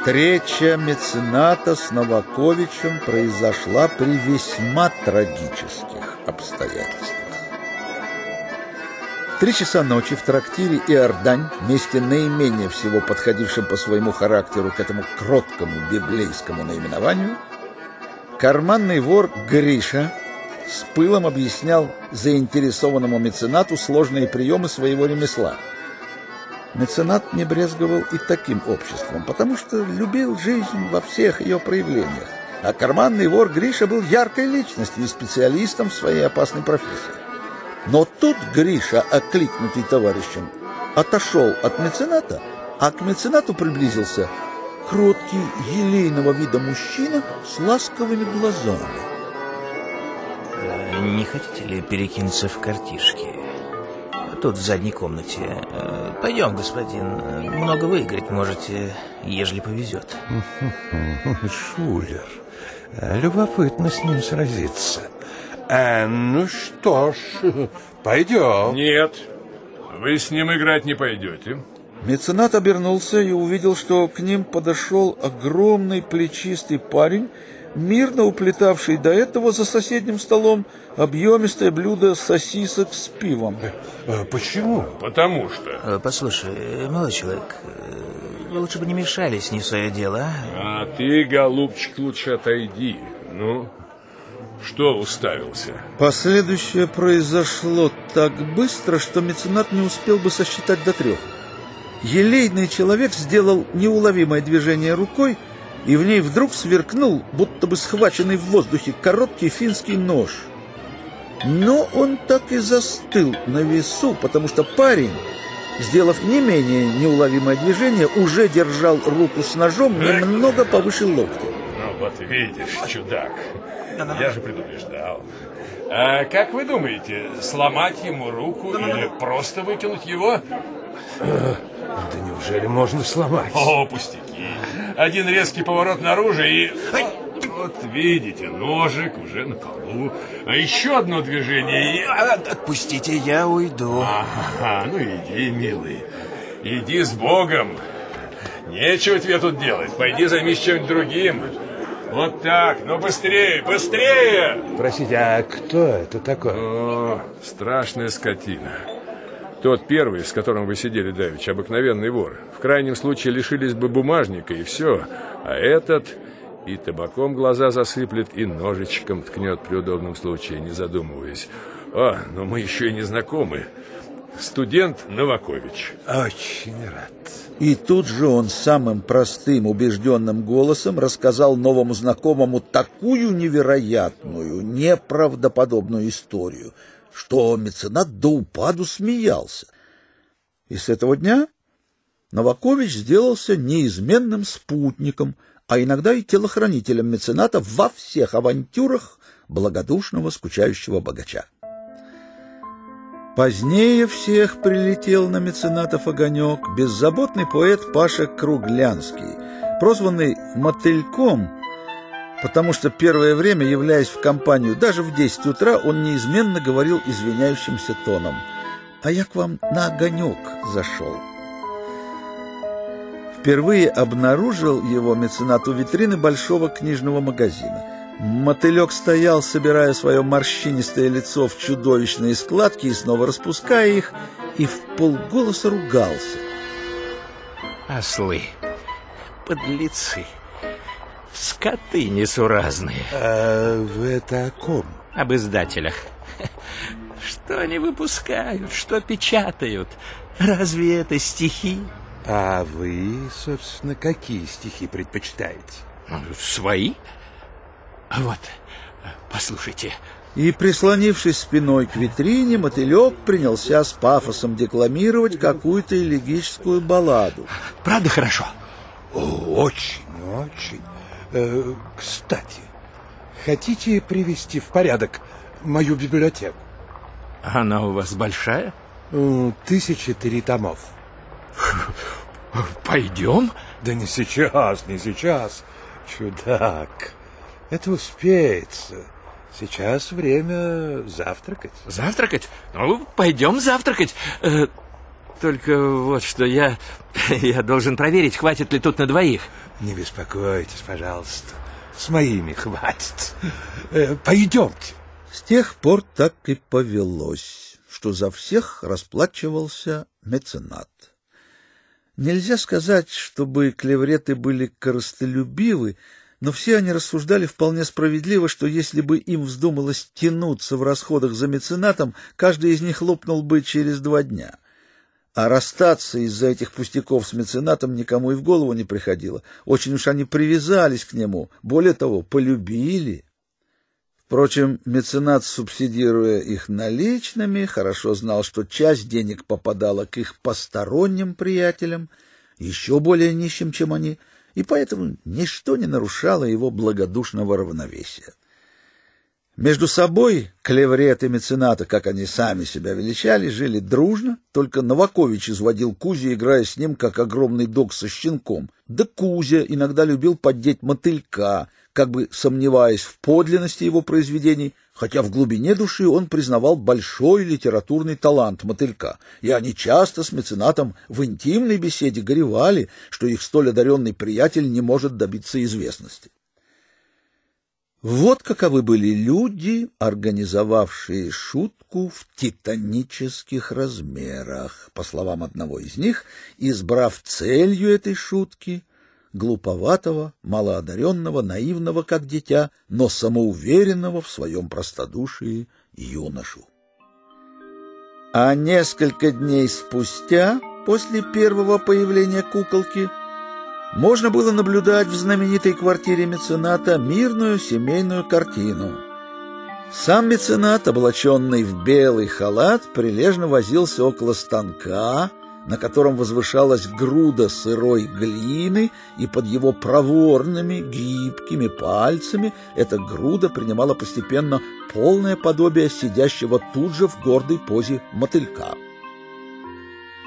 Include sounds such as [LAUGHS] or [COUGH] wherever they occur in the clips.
Встреча мецената с Новаковичем произошла при весьма трагических обстоятельствах. В три часа ночи в трактире Иордань, месте наименее всего подходившем по своему характеру к этому кроткому библейскому наименованию, карманный вор Гриша с пылом объяснял заинтересованному меценату сложные приемы своего ремесла – Меценат не брезговал и таким обществом, потому что любил жизнь во всех ее проявлениях. А карманный вор Гриша был яркой личностью и специалистом в своей опасной профессии. Но тут Гриша, окликнутый товарищем, отошел от мецената, а к меценату приблизился кроткий, елейного вида мужчина с ласковыми глазами. Э, «Не хотите ли перекинуться в картишки?» Тут в задней комнате. Э, пойдем, господин. Много выиграть можете, ежели повезет. [LAUGHS] Шулер. Любопытно с ним сразиться. А, ну что ж, [LAUGHS] пойдем. Нет, вы с ним играть не пойдете. Меценат обернулся и увидел, что к ним подошел огромный плечистый парень мирно уплетавший до этого за соседним столом объемистое блюдо сосисок с пивом. А почему? Потому что... Э, послушай, молодой человек, э, вы лучше бы не мешались не в свое дело, а? А ты, голубчик, лучше отойди. Ну, что уставился? Последующее произошло так быстро, что меценат не успел бы сосчитать до трех. Елейный человек сделал неуловимое движение рукой, и в ней вдруг сверкнул, будто бы схваченный в воздухе, короткий финский нож. Но он так и застыл на весу, потому что парень, сделав не менее неуловимое движение, уже держал руку с ножом немного повыше локтя. Ну вот видишь, чудак, я же предупреждал. А как вы думаете, сломать ему руку или просто выкинуть его? Да неужели можно сломать? О, пустяки. Один резкий поворот наружу и... Вот видите, ножик уже на полу. А еще одно движение и... А, отпустите, я уйду. Ага, ну иди, милый. Иди с Богом. Нечего тебе тут делать. Пойди займись чем-нибудь другим. Вот так, ну быстрее, быстрее! Простите, а кто это такой? О, страшная скотина. Тот первый, с которым вы сидели, Давич, обыкновенный вор. В крайнем случае лишились бы бумажника, и все. А этот и табаком глаза засыплет, и ножичком ткнет при удобном случае, не задумываясь. А, но мы еще и не знакомы. Студент Новакович. Очень рад. И тут же он самым простым, убежденным голосом рассказал новому знакомому такую невероятную, неправдоподобную историю – что меценат до упаду смеялся. И с этого дня Новакович сделался неизменным спутником, а иногда и телохранителем мецената во всех авантюрах благодушного скучающего богача. Позднее всех прилетел на меценатов огонек беззаботный поэт Паша Круглянский, прозванный «Мотыльком», потому что первое время, являясь в компанию даже в 10 утра, он неизменно говорил извиняющимся тоном «А я к вам на огонек зашел». Впервые обнаружил его меценат у витрины большого книжного магазина. Мотылек стоял, собирая свое морщинистое лицо в чудовищные складки и снова распуская их, и в полголоса ругался. «Ослы, подлецы!» Скоты несуразные. А вы это о ком? Об издателях. [LAUGHS] Что они выпускают, что печатают? Разве это стихи? А вы, собственно, какие стихи предпочитаете? Ну, свои. Вот, послушайте. И, прислонившись спиной к витрине, мотылек принялся с пафосом декламировать какую-то элегическую балладу. Правда хорошо? Очень, очень. Э, кстати, хотите привести в порядок мою библиотеку? Она у вас большая? Тысячи три томов. Пойдем? Да не сейчас, не сейчас. Чудак, это успеется. Сейчас время завтракать. Завтракать? Ну, пойдем завтракать. Только вот что, я, [LAUGHS] я должен проверить, хватит ли тут на двоих. Не беспокойтесь, пожалуйста. С моими хватит. Э, пойдемте. С тех пор так и повелось, что за всех расплачивался меценат. Нельзя сказать, чтобы клевреты были коростолюбивы, но все они рассуждали вполне справедливо, что если бы им вздумалось тянуться в расходах за меценатом, каждый из них лопнул бы через два дня. А расстаться из-за этих пустяков с меценатом никому и в голову не приходило. Очень уж они привязались к нему, более того, полюбили. Впрочем, меценат, субсидируя их наличными, хорошо знал, что часть денег попадала к их посторонним приятелям, еще более нищим, чем они, и поэтому ничто не нарушало его благодушного равновесия. Между собой клеврет и мецената, как они сами себя величали, жили дружно, только Новакович изводил Кузю, играя с ним, как огромный дог со щенком. Да Кузя иногда любил поддеть мотылька, как бы сомневаясь в подлинности его произведений, хотя в глубине души он признавал большой литературный талант мотылька, и они часто с меценатом в интимной беседе горевали, что их столь одаренный приятель не может добиться известности. Вот каковы были люди, организовавшие шутку в титанических размерах, по словам одного из них, избрав целью этой шутки глуповатого, малоодаренного, наивного, как дитя, но самоуверенного в своем простодушии юношу. А несколько дней спустя, после первого появления куколки, можно было наблюдать в знаменитой квартире мецената мирную семейную картину. Сам меценат, облаченный в белый халат, прилежно возился около станка, на котором возвышалась груда сырой глины, и под его проворными, гибкими пальцами эта груда принимала постепенно полное подобие сидящего тут же в гордой позе мотылька.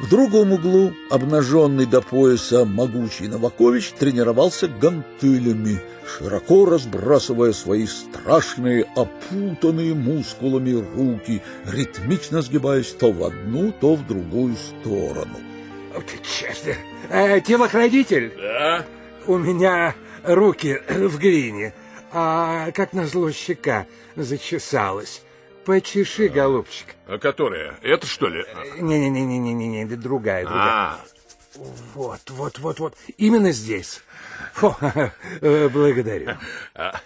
В другом углу, обнаженный до пояса могучий Новакович, тренировался гантелями, широко разбрасывая свои страшные, опутанные мускулами руки, ритмично сгибаясь то в одну, то в другую сторону. Черт, э, телохранитель? Да? У меня руки в глине, а как назло щека зачесалась. Почеши, голубчик. А которая? Это что ли? Не-не-не-не-не-не, другая, другая. А, Вот, вот, вот, вот. Именно здесь. Фу, [LAUGHS] э, благодарю. а,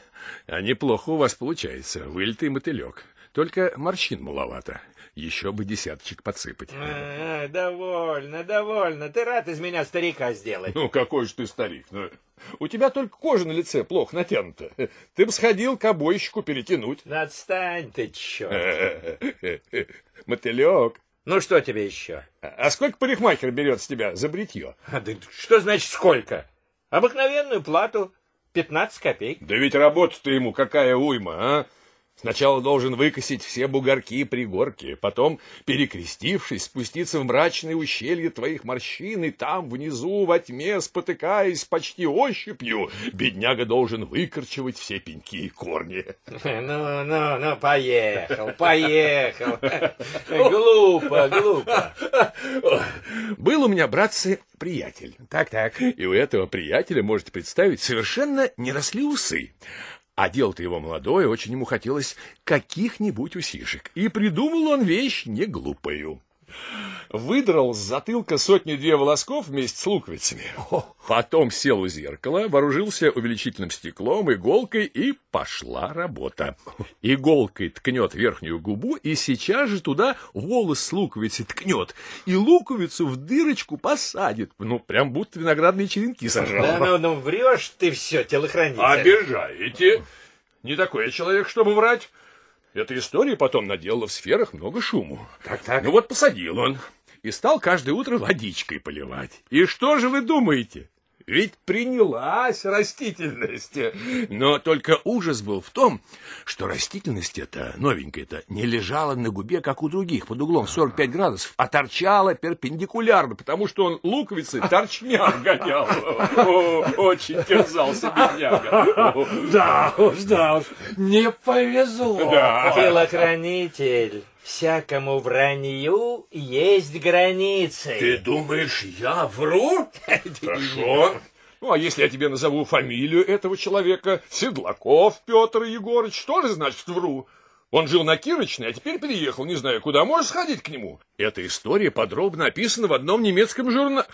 а неплохо у вас получается. Вылитый мотылек. Только морщин маловато. Еще бы десяточек подсыпать. А, довольно, довольно. Ты рад из меня старика сделать. Ну, какой же ты старик. Ну, у тебя только кожа на лице плохо натянута. Ты бы сходил к обойщику перетянуть. Отстань ты, черт. [LAUGHS] Мотылек. Ну, что тебе еще? А сколько парикмахер берет с тебя за бритье? А, да что значит сколько? Обыкновенную плату 15 копеек. Да ведь работа-то ему какая уйма, а? Сначала должен выкосить все бугорки и пригорки, потом, перекрестившись, спуститься в мрачное ущелье твоих морщин, и там, внизу, во тьме, спотыкаясь почти ощупью, бедняга должен выкорчевать все пеньки и корни. [LAUGHS] Ну, ну, ну, поехал, поехал. [LAUGHS] Глупо, глупо. Был у меня, братцы, приятель. Так-так. И у этого приятеля, можете представить, совершенно не росли усы. А дело-то его молодое, очень ему хотелось каких-нибудь усишек. И придумал он вещь не глупую. Выдрал с затылка сотни-две волосков вместе с луковицами. Потом сел у зеркала, вооружился увеличительным стеклом, иголкой, и пошла работа. Иголкой ткнет верхнюю губу, и сейчас же туда волос с луковицей ткнет, и луковицу в дырочку посадит. Ну, прям будто виноградные черенки сажал. Да ну, ну, врешь ты все, телохранитель. Обижаете. Не такой я человек, чтобы врать. Эта история потом наделала в сферах много шуму. Так-так. Ну вот посадил он и стал каждое утро водичкой поливать. И что же вы думаете? Ведь принялась растительность. Но только ужас был в том, что растительность эта, новенькая-то, не лежала на губе, как у других, под углом 45 градусов, а торчала перпендикулярно, потому что он луковицы торчмя гонял. Очень терзался бедняга. Да уж, да уж, не повезло. Телохранитель, Всякому вранью есть границы. Ты думаешь, я вру? [LAUGHS] Хорошо. Ну, а если я тебе назову фамилию этого человека, Седлаков Петр Егорыч, тоже значит вру. Он жил на Кирочной, а теперь переехал, не знаю куда. Можешь сходить к нему? Эта история подробно описана в одном немецком журнале.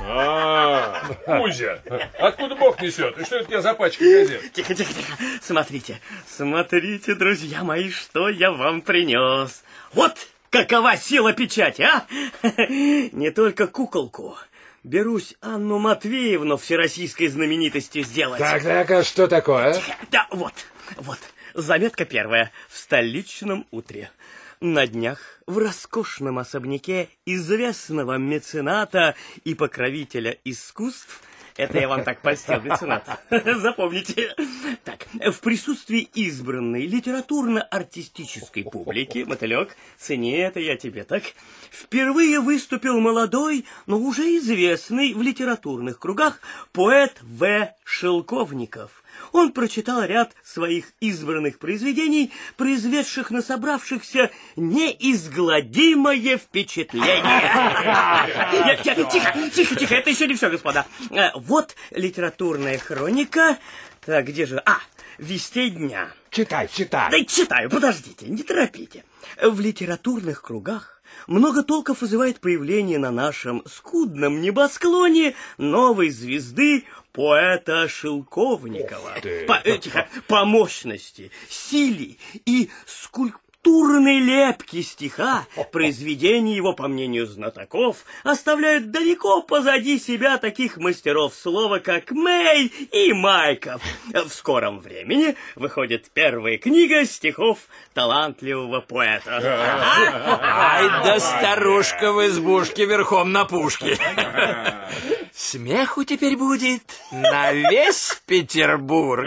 А, Кузя, откуда Бог несет? И что это у тебя за пачка газет? Тихо, тихо, тихо. Смотрите, смотрите, друзья мои, что я вам принес. Вот какова сила печати, а? [LAUGHS] Не только куколку. Берусь Анну Матвеевну всероссийской знаменитостью сделать. Так, так, а что такое? Да, вот, вот. Заметка первая. В столичном утре. На днях в роскошном особняке известного мецената и покровителя искусств это я вам так постел, меценат. [LAUGHS] Запомните. Так, в присутствии избранной литературно-артистической публики, мотылек, цени это я тебе, так, впервые выступил молодой, но уже известный в литературных кругах поэт В. Шелковников. Он прочитал ряд своих избранных произведений, произведших на собравшихся неизгладимое впечатление. Тихо, тихо, тихо, это еще не все, господа. Э, вот литературная хроника. Так, где же? А, вестей дня. Читай, читай. Да читаю, подождите, не торопите. В литературных кругах много толков вызывает появление на нашем скудном небосклоне новой звезды поэта Шелковникова. По, э, тихо, по мощности, силе и скульптурной лепки стиха произведения его, по мнению знатоков, оставляют далеко позади себя таких мастеров слова, как Мэй и Майков. В скором времени выходит первая книга стихов талантливого поэта. Ай да старушка в избушке верхом на пушке. Смеху теперь будет на весь Петербург.